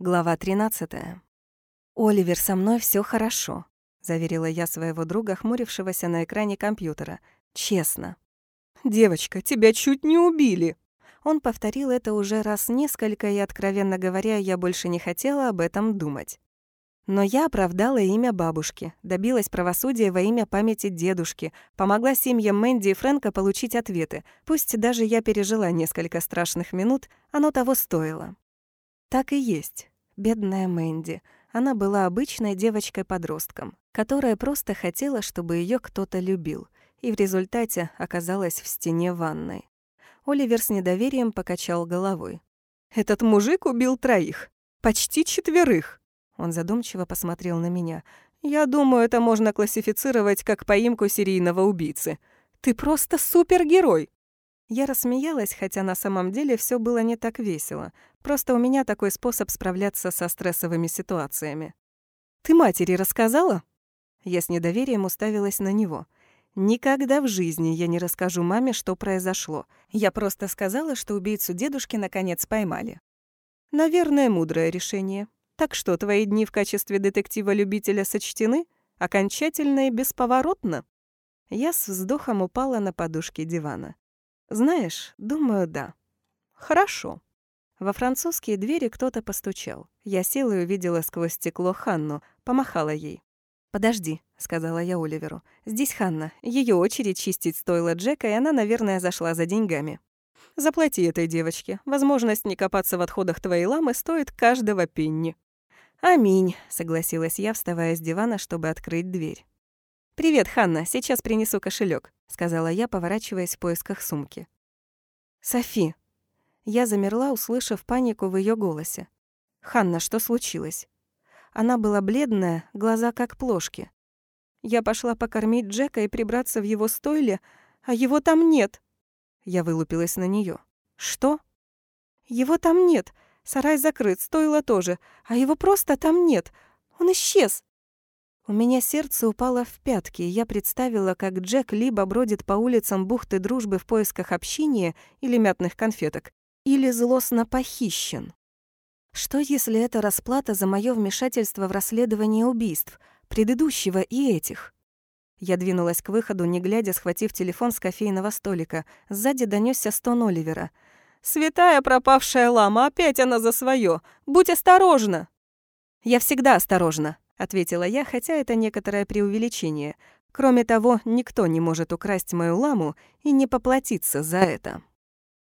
Глава 13. «Оливер, со мной все хорошо», — заверила я своего друга, хмурившегося на экране компьютера. «Честно». «Девочка, тебя чуть не убили!» Он повторил это уже раз несколько, и, откровенно говоря, я больше не хотела об этом думать. Но я оправдала имя бабушки, добилась правосудия во имя памяти дедушки, помогла семьям Мэнди и Фрэнка получить ответы. Пусть даже я пережила несколько страшных минут, оно того стоило. Так и есть. Бедная Мэнди. Она была обычной девочкой-подростком, которая просто хотела, чтобы ее кто-то любил, и в результате оказалась в стене ванной. Оливер с недоверием покачал головой. «Этот мужик убил троих. Почти четверых». Он задумчиво посмотрел на меня. «Я думаю, это можно классифицировать как поимку серийного убийцы. Ты просто супергерой!» Я рассмеялась, хотя на самом деле все было не так весело. Просто у меня такой способ справляться со стрессовыми ситуациями. «Ты матери рассказала?» Я с недоверием уставилась на него. «Никогда в жизни я не расскажу маме, что произошло. Я просто сказала, что убийцу дедушки наконец поймали». «Наверное, мудрое решение. Так что, твои дни в качестве детектива-любителя сочтены? Окончательно и бесповоротно?» Я с вздохом упала на подушки дивана. Знаешь, думаю, да. Хорошо. Во французские двери кто-то постучал. Я села и увидела сквозь стекло Ханну, помахала ей. «Подожди», — сказала я Оливеру. «Здесь Ханна. Ее очередь чистить стоило Джека, и она, наверное, зашла за деньгами». «Заплати этой девочке. Возможность не копаться в отходах твоей ламы стоит каждого пенни». «Аминь», — согласилась я, вставая с дивана, чтобы открыть дверь. «Привет, Ханна, сейчас принесу кошелек, сказала я, поворачиваясь в поисках сумки. «Софи». Я замерла, услышав панику в ее голосе. «Ханна, что случилось?» Она была бледная, глаза как плошки. Я пошла покормить Джека и прибраться в его стойле, а его там нет. Я вылупилась на нее. «Что?» «Его там нет. Сарай закрыт, стойло тоже. А его просто там нет. Он исчез. У меня сердце упало в пятки, и я представила, как Джек либо бродит по улицам бухты дружбы в поисках общения или мятных конфеток, или злостно похищен. Что если это расплата за мое вмешательство в расследование убийств, предыдущего и этих? Я двинулась к выходу, не глядя, схватив телефон с кофейного столика. Сзади донесся стон Оливера. «Святая пропавшая лама, опять она за свое. Будь осторожна!» «Я всегда осторожна», ответила я, хотя это некоторое преувеличение. Кроме того, никто не может украсть мою ламу и не поплатиться за это.